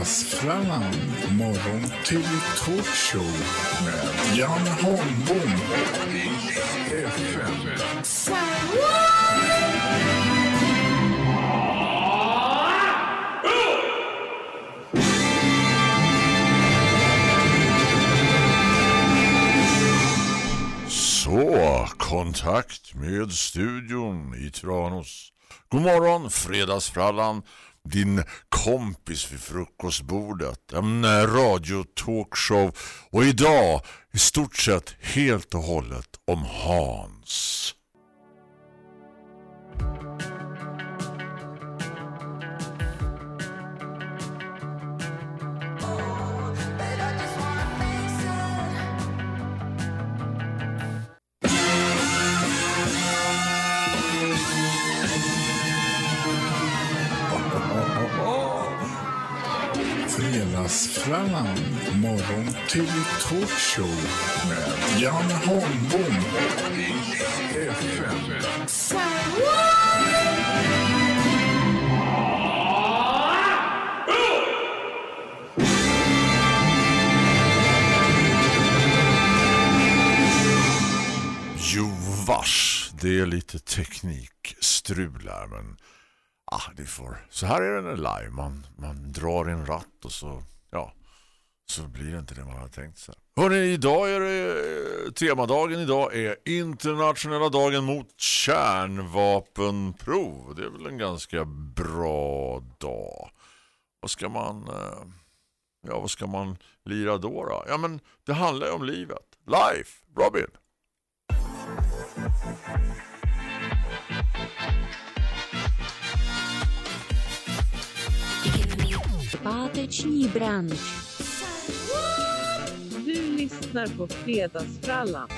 Fredagsfrallan, morgon till talkshow med Jan Holmbom och FM. Så, kontakt med studion i Tranås. God morgon, fredagsfrallan. Din kompis vid frukostbordet. En eh, radiotalkshow. Och idag i stort sett helt och hållet om Hans. Till talkshow med Jan Holmbom och FN. Jo vars, det är lite teknikstrul här men ah, det får. Så här är det när live. Man, man drar i en ratt och så ja, så blir det inte det man har tänkt sig. Hörrni, idag är det temadagen idag är internationella dagen mot kärnvapenprov. Det är väl en ganska bra dag. Vad ska man eh, ja, vad ska man lira då då? Ja men det handlar ju om livet. Life, Robin. Пяточный бранч. Du lyssnar på Fredagsfrallan.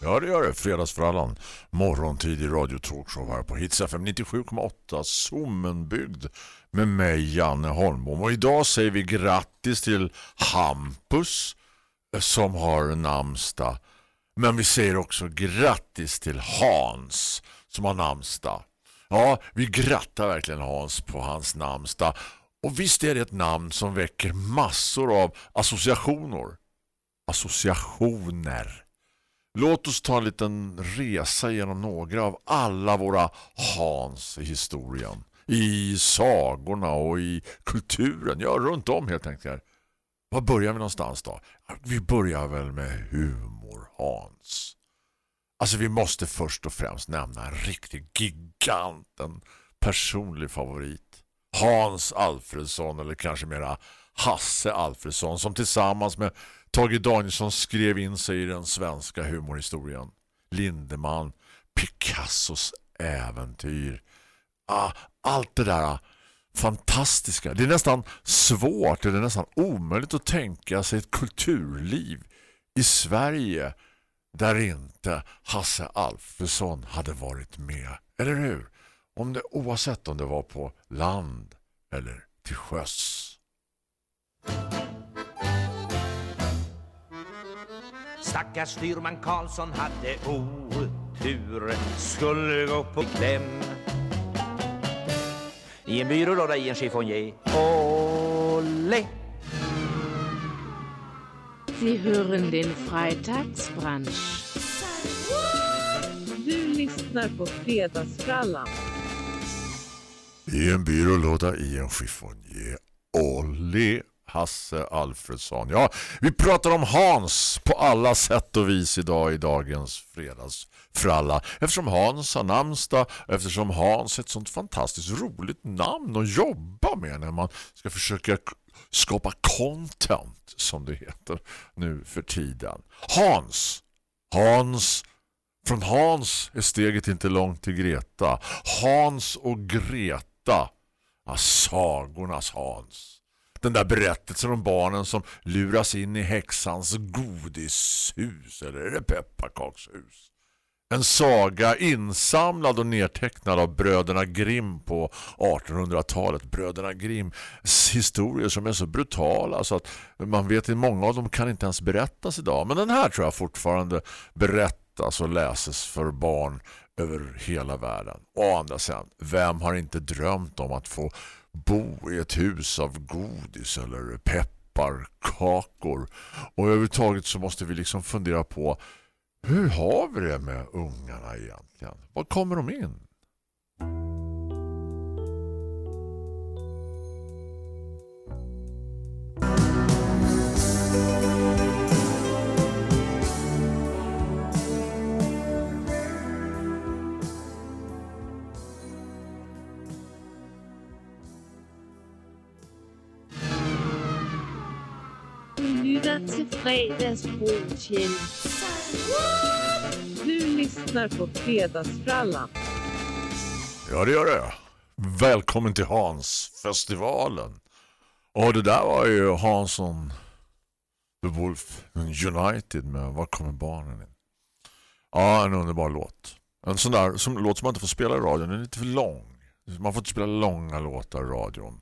Ja, det gör det. Fredagsfrallan. Morgontid i Radio Talkshow här på Hits FM 97,8. Sommenbygd med mig, Janne Holmbom. Och idag säger vi grattis till Hampus eh, som har namnsdag. Men vi säger också grattis till Hans som har namnsdag. Ja, vi grattar verkligen Hans på hans namnsdag. Och visst är det ett namn som väcker massor av associationer. Associationer. Låt oss ta en liten resa genom några av alla våra Hans i historien. I sagorna och i kulturen. Ja, runt om helt enkelt. Var börjar vi någonstans då? Vi börjar väl med humor Hans. Alltså vi måste först och främst nämna en riktig gigant, en personlig favorit. Hans Alfredsson eller kanske mera Hasse Alfredsson som tillsammans med Tage Danielsson skrev in sig i den svenska humorhistorien. Lindeman, Picassos äventyr. Ah, allt det där ah, fantastiska. Det är nästan svårt eller nästan omöjligt att tänka sig ett kulturliv i Sverige där inte Hasse Alfredsson hade varit med. Eller hur? Om det, oavsett om det var på land eller till sjöss. Stackars styrman Karlsson hade otur Skulle gå på kläm I en byrålåda i en chiffonier Olé Sie hören den Freitagsbrunch. Du lyssnar på Fredagsfrallan. I en byrålåda i en chiffonier. Olli Hasse Alfredsson. Ja, vi pratar om Hans på alla sätt och vis idag i dagens fredagsfralla. Eftersom Hans har namnsdag, eftersom Hans är ett sånt fantastiskt roligt namn att jobba med när man ska försöka skapa content som det heter nu för tiden. Hans. Hans. Från Hans är steget inte långt till Greta. Hans och Greta. Ja, ah, sagornas Hans. Den där berättelsen om barnen som luras in i häxans godishus. Eller är det pepparkakshus? En saga insamlad och nedtecknad av bröderna Grimm på 1800-talet. Bröderna Grimms historier som är så brutala så att man vet att många av dem kan inte ens berättas idag. Men den här tror jag fortfarande berättas och läses för barn över hela världen. Och andra sen, vem har inte drömt om att få bo i ett hus av godis eller pepparkakor. Och överhuvudtaget så måste vi liksom fundera på hur har vi det med ungarna egentligen? Var kommer de in? Til. Du lyssnar på Fredagsfrallan. Ja, det gör det. Välkommen till Hans-festivalen. Och det där var ju Hansson The Wolf United med Var kommer barnen in? Ja, en underbar låt. En sån där som, låt som man inte får spela i radion. Den är lite för lång. Man får inte spela långa låtar i radion.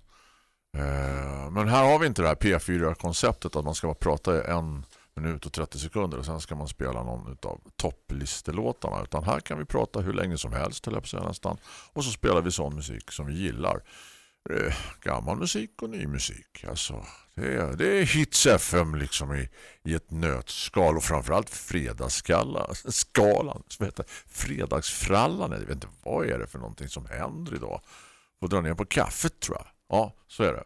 Eh, men här har vi inte det här P4-konceptet att man ska bara prata i en minut och 30 sekunder och sen ska man spela någon av topplistelåtarna. Utan här kan vi prata hur länge som helst till nästan. Och så spelar vi sån musik som vi gillar. Eh, gammal musik och ny musik. Alltså, det, är, det är Hits FM liksom i, i ett nötskal och framförallt fredagsskalan skalan, som heter fredagsfrallan. Jag vet inte vad är det för någonting som händer idag. Får dra ner på kaffet tror jag. Ja, så är det.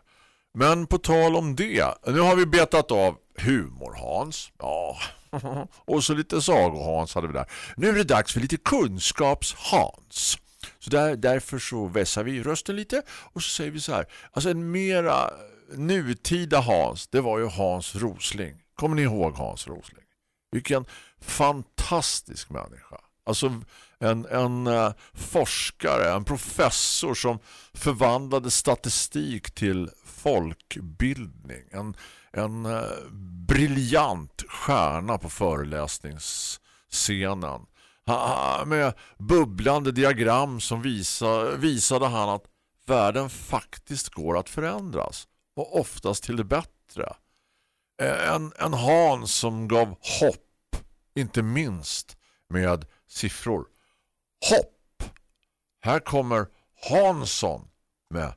Men på tal om det, nu har vi betat av humor-Hans. Ja, och så lite sago-Hans hade vi där. Nu är det dags för lite kunskaps-Hans. Så där, därför så vässar vi rösten lite och så säger vi så här. Alltså en mera nutida Hans, det var ju Hans Rosling. Kommer ni ihåg Hans Rosling? Vilken fantastisk människa. Alltså en, en eh, forskare, en professor som förvandlade statistik till folkbildning. En, en eh, briljant stjärna på föreläsningsscenen. Med bubblande diagram som visade, visade han att världen faktiskt går att förändras. Och oftast till det bättre. En, en Hans som gav hopp, inte minst med siffror. Hopp! Här kommer Hansson med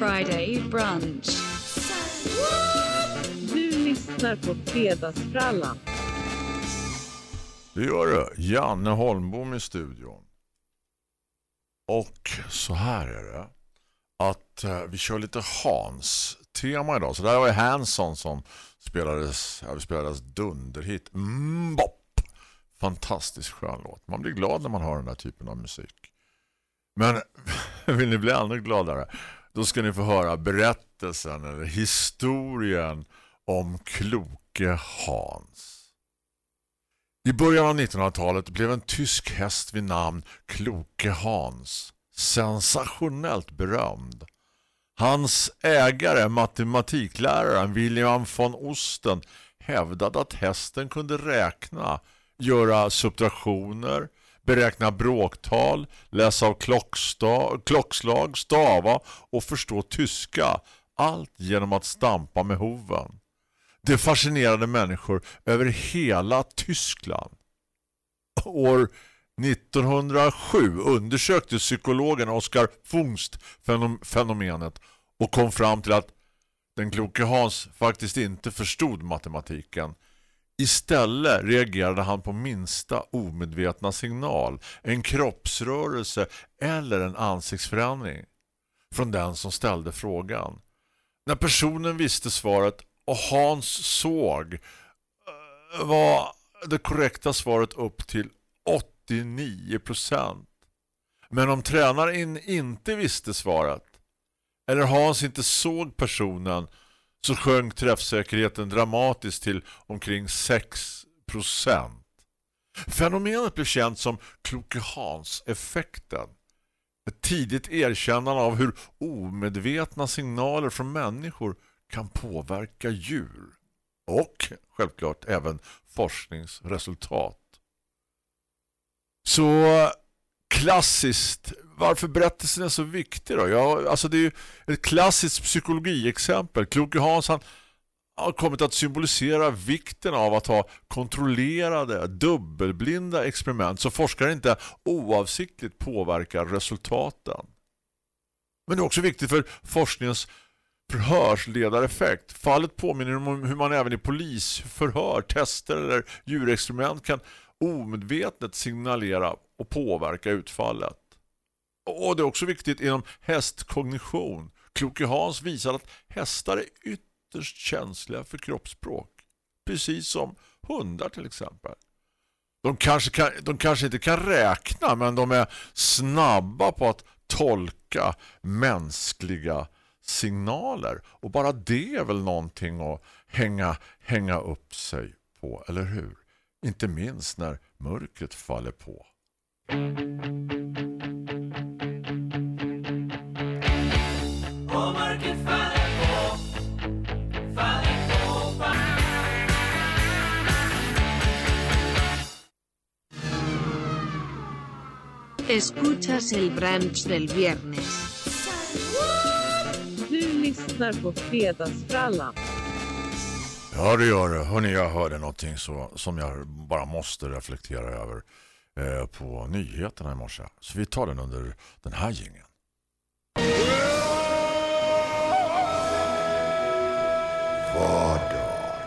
Friday brunch. Du lyssnar på Fredagsfrallan. Det gör det. Janne Holmbom i studion. Och så här är det. Att eh, vi kör lite Hans-tema idag. Så där var det Hansson som spelades, ja, spelades dunderhit. Mm, bop. Fantastiskt skön låt. Man blir glad när man hör den där typen av musik. Men vill ni bli ännu gladare? Då ska ni få höra berättelsen eller historien om kloke Hans. I början av 1900-talet blev en tysk häst vid namn Kloke Hans sensationellt berömd. Hans ägare, matematikläraren William von Osten, hävdade att hästen kunde räkna, göra subtraktioner, beräkna bråktal, läsa av klocksta- klockslag, stava och förstå tyska. Allt genom att stampa med hoven. Det fascinerade människor över hela Tyskland. År 1907 undersökte psykologen Oskar Fungst fenomenet och kom fram till att den kloke Hans faktiskt inte förstod matematiken. Istället reagerade han på minsta omedvetna signal, en kroppsrörelse eller en ansiktsförändring från den som ställde frågan. När personen visste svaret och Hans såg eh, var det korrekta svaret upp till 89%. Men om tränaren inte visste svaret eller Hans inte såg personen så sjönk träffsäkerheten dramatiskt till omkring 6%. Fenomenet blev känt som Kloke Hans-effekten. Ett tidigt erkännande av hur omedvetna signaler från människor kan påverka djur. Och självklart även forskningsresultat. Så klassiskt, varför berättelsen är så viktig då? Ja, alltså det är ju ett klassiskt psykologiexempel. Kloke Hans han har kommit att symbolisera vikten av att ha kontrollerade, dubbelblinda experiment så forskare inte oavsiktligt påverkar resultaten. Men det är också viktigt för forskningens förhörsledareffekt. Fallet påminner om hur man även i polisförhör, tester eller djurexperiment kan omedvetet signalera och påverka utfallet. Och det är också viktigt inom hästkognition. Kloke Hans visar att hästar är ytterst känsliga för kroppsspråk. Precis som hundar till exempel. De kanske, kan, de kanske inte kan räkna men de är snabba på att tolka mänskliga signaler. Och bara det är väl någonting att hänga, hänga upp sig på, eller hur? Inte minst när mörkret faller på. Escuchas el brunch del viernes. Du lyssnar på Fredagsfrallan. Ja det gör det. Hörrni, jag hörde någonting så, som jag bara måste reflektera över eh, på nyheterna i morse. Så vi tar den under den här gingen. Vardag.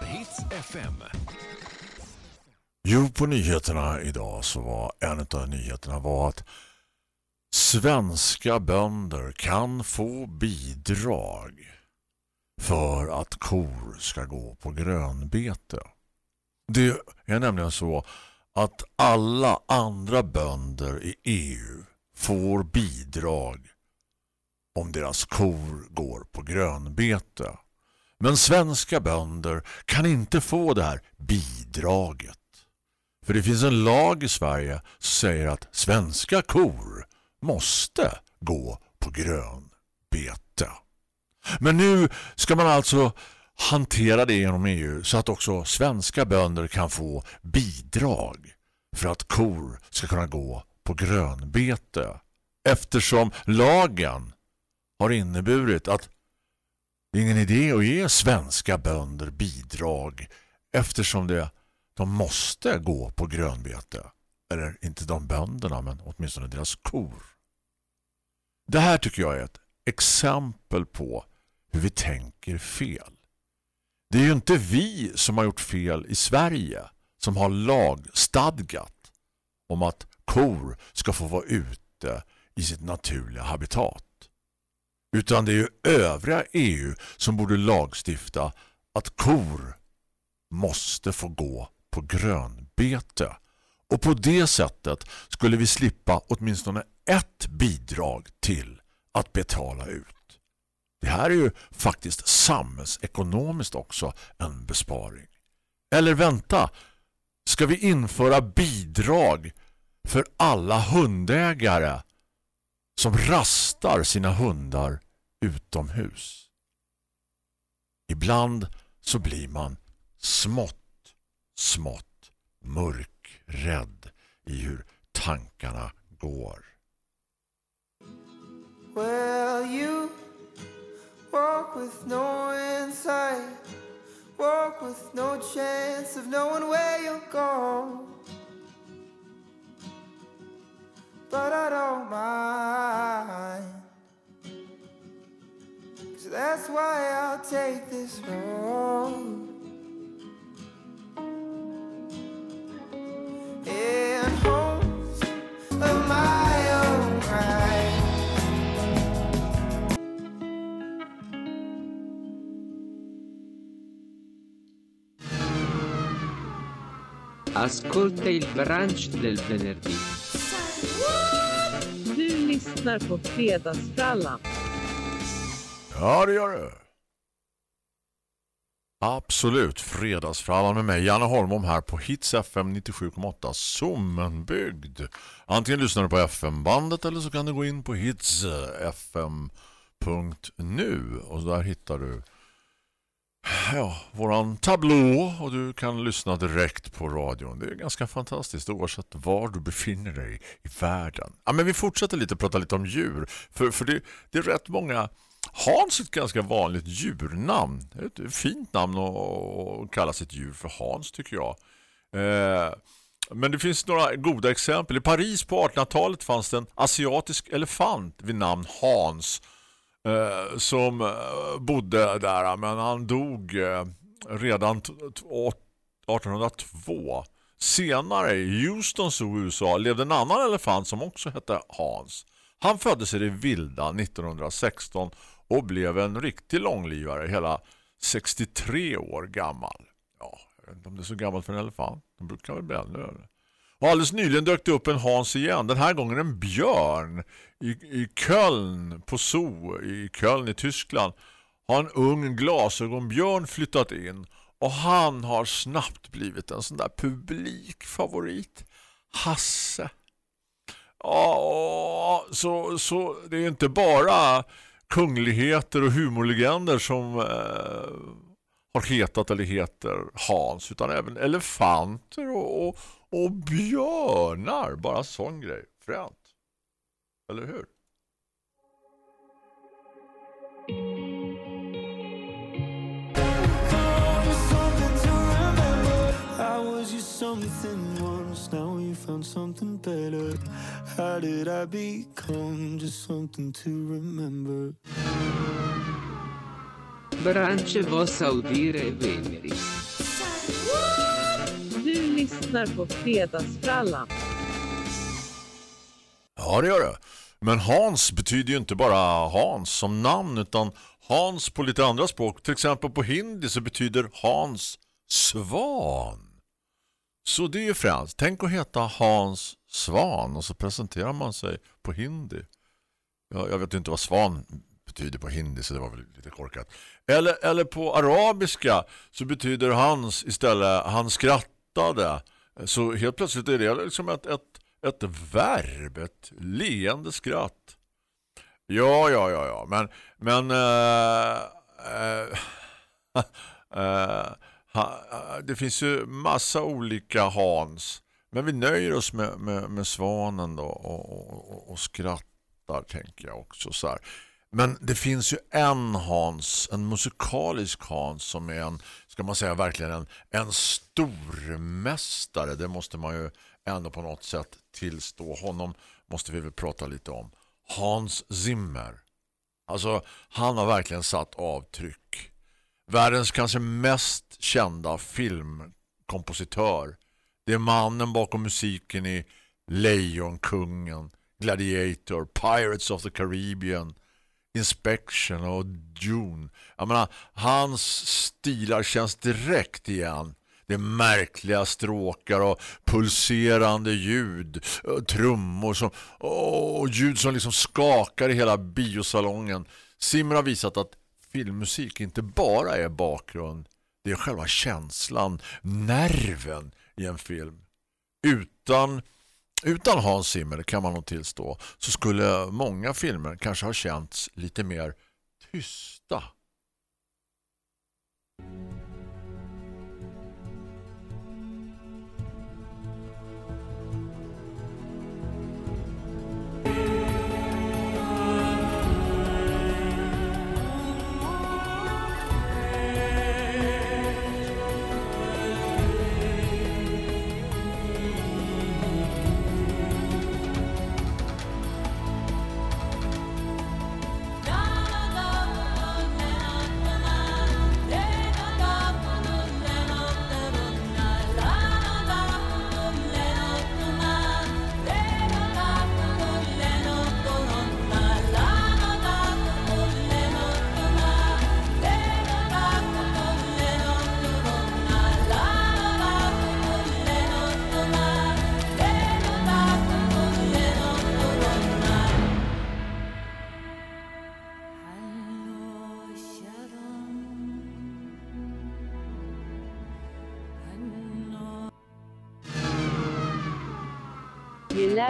Hits FM. Jo, på nyheterna idag så var en av nyheterna var att svenska bönder kan få bidrag för att kor ska gå på grönbete. Det är nämligen så att alla andra bönder i EU får bidrag om deras kor går på grönbete. Men svenska bönder kan inte få det här bidraget. För det finns en lag i Sverige som säger att svenska kor måste gå på grönbete. Men nu ska man alltså hantera det genom EU så att också svenska bönder kan få bidrag för att kor ska kunna gå på grönbete. Eftersom lagen har inneburit att det är ingen idé att ge svenska bönder bidrag eftersom det, de måste gå på grönbete. Eller inte de bönderna men åtminstone deras kor. Det här tycker jag är ett exempel på hur vi tänker fel. Det är ju inte vi som har gjort fel i Sverige som har lagstadgat om att kor ska få vara ute i sitt naturliga habitat. Utan det är ju övriga EU som borde lagstifta att kor måste få gå på grönbete. Och på det sättet skulle vi slippa åtminstone ett bidrag till att betala ut. Det här är ju faktiskt samhällsekonomiskt också en besparing. Eller vänta, ska vi införa bidrag för alla hundägare som rastar sina hundar utomhus? Ibland så blir man smått, smått mörkrädd i hur tankarna går. Well, with no insight, walk with no chance of knowing where you'll go. But I don't mind, 'cause that's why I'll take this road. Ascolta il brunch del venerdì. Du lyssnar på Fredagsfrallan. Ja, det gör det. Absolut, fredagsfrallan med mig, Janne Holmom här på Hits FM 97,8 Sommenbygd. Antingen lyssnar du på FM-bandet eller så kan du gå in på hitsfm.nu och där hittar du ja, våran tablå och du kan lyssna direkt på radion. Det är ganska fantastiskt oavsett var du befinner dig i världen. Ja, men vi fortsätter lite prata lite om djur. För, för det, det är rätt många... Hans är ett ganska vanligt djurnamn. Det är ett fint namn att kalla sitt djur för Hans tycker jag. Eh, men det finns några goda exempel. I Paris på 1800-talet fanns det en asiatisk elefant vid namn Hans- eh, som eh, bodde där men han dog eh, redan 1802. Senare i Houston, USA, levde en annan elefant som också hette Hans. Han föddes i det vilda 1916 och blev en riktig långlivare, hela 63 år gammal. Ja, jag vet inte om det är så gammalt för en elefant. De brukar väl bli ännu äldre alldeles nyligen dök det upp en Hans igen. Den här gången en björn i, i Köln på Zoo i Köln i Tyskland har en ung glasögonbjörn flyttat in och han har snabbt blivit en sån där publikfavorit. Hasse. Ja, så, så det är inte bara kungligheter och humorlegender som eh, har hetat eller heter Hans utan även elefanter och, och, och björnar. Bara sån grej. Fränt. Eller hur? Something once, now you found something better. How did I become just something to remember? Branche vos audire veneri. Du lyssnar på Fredagsfrallan. Ja, det gör det. Men Hans betyder ju inte bara Hans som namn utan Hans på lite andra språk. Till exempel på hindi så betyder Hans svan. Så det är ju främst. Tänk att heta Hans Svan och så presenterar man sig på hindi. Ja, jag vet inte vad svan betyder på hindi så det var väl lite korkat. Eller, eller på arabiska så betyder hans istället han skrattade. Så helt plötsligt är det liksom ett, ett, ett verb, ett leende skratt. Ja, ja, ja, ja. Men, men äh, äh, äh, det finns ju massa olika Hans. Men vi nöjer oss med, med, med svanen då och, och, och skrattar tänker jag också så här. Men det finns ju en Hans, en musikalisk Hans som är en, ska man säga verkligen en, en stormästare. Det måste man ju ändå på något sätt tillstå. Honom måste vi väl prata lite om. Hans Zimmer. Alltså han har verkligen satt avtryck. Världens kanske mest kända filmkompositör. Det är mannen bakom musiken i Lejonkungen, Gladiator, Pirates of the Caribbean, Inspection och Dune. Jag menar, hans stilar känns direkt igen. Det är märkliga stråkar och pulserande ljud, trummor som, och ljud som liksom skakar i hela biosalongen. Simmer har visat att filmmusik inte bara är bakgrund. Det är själva känslan, nerven i en film. Utan, utan Hans Zimmer kan man nog tillstå så skulle många filmer kanske ha känts lite mer tysta.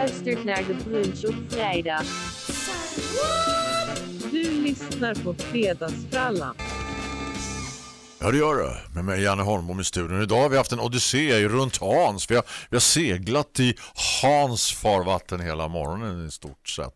Luistert naar de brunch op vrijdag. Du lyssnar på Fredagsfrallan. Ja det gör det. Med mig Janne Holmbom i studion. Idag har vi haft en odyssé runt Hans. Vi har, vi har seglat i Hans farvatten hela morgonen i stort sett.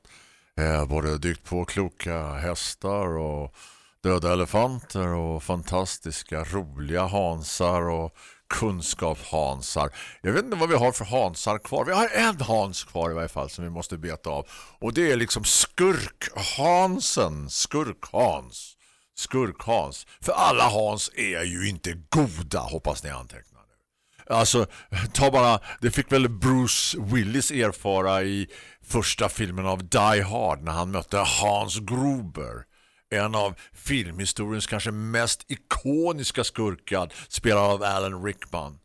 Eh, både dykt på kloka hästar och döda elefanter och fantastiska roliga hansar och kunskapshansar. Jag vet inte vad vi har för hansar kvar. Vi har en hans kvar i varje fall som vi måste beta av. Och det är liksom skurkhansen. Skurkhans. Skurkhans. För alla Hans är ju inte goda, hoppas ni antecknar nu. Alltså, ta bara, det fick väl Bruce Willis erfara i första filmen av Die Hard när han mötte Hans Gruber. En av filmhistoriens kanske mest ikoniska skurkar spelad av Alan Rickman.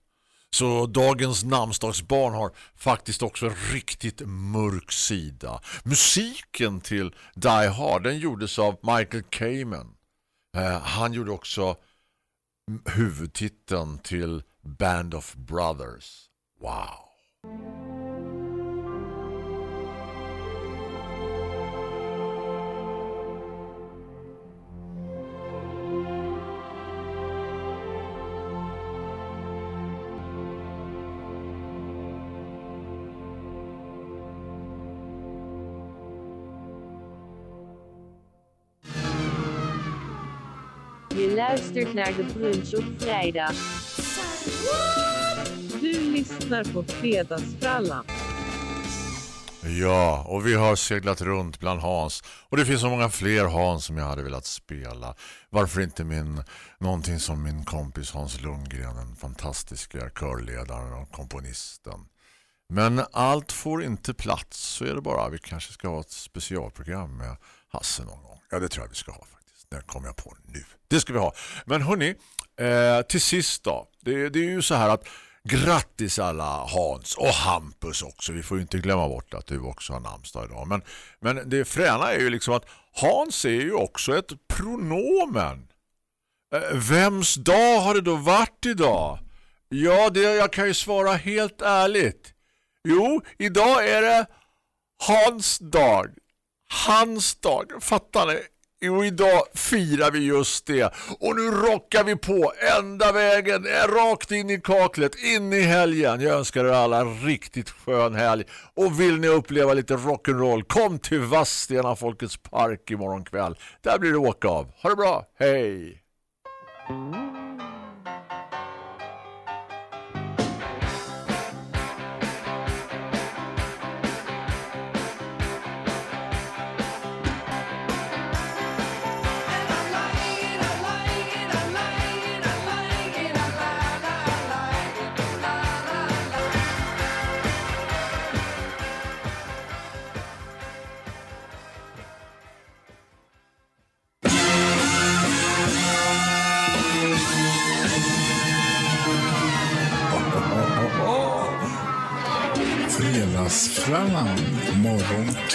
Så dagens namnsdagsbarn har faktiskt också en riktigt mörk sida. Musiken till Die Hard den gjordes av Michael Kamen. Eh, han gjorde också huvudtiteln till Band of Brothers. Wow. Je luistert naar de brunch op vrijdag. Du lyssnar på Fredagsfrallan. Ja, och vi har seglat runt bland Hans. Och det finns så många fler Hans som jag hade velat spela. Varför inte min, någonting som min kompis Hans Lundgren, den fantastiska körledaren och komponisten. Men allt får inte plats, så är det bara. Vi kanske ska ha ett specialprogram med Hasse någon gång. Ja, det tror jag vi ska ha den kom kommer jag på nu. Det ska vi ha. Men hörni, eh, till sist då. Det, det är ju så här att Grattis alla Hans och Hampus också. Vi får ju inte glömma bort att du också har namnsdag idag. Men, men det fräna är ju liksom att Hans är ju också ett pronomen. Eh, Vems dag har det då varit idag? Ja, det, jag kan ju svara helt ärligt. Jo, idag är det Hans dag. Hans dag, fattar ni? Jo, idag firar vi just det. Och nu rockar vi på ända vägen, eh, rakt in i kaklet, in i helgen. Jag önskar er alla en riktigt skön helg. Och vill ni uppleva lite rock'n'roll, kom till Vadstena Folkets park imorgon kväll. Där blir det åka av. Ha det bra, hej!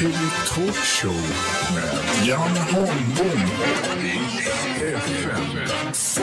Till talkshow med Jan Holmbom i FM.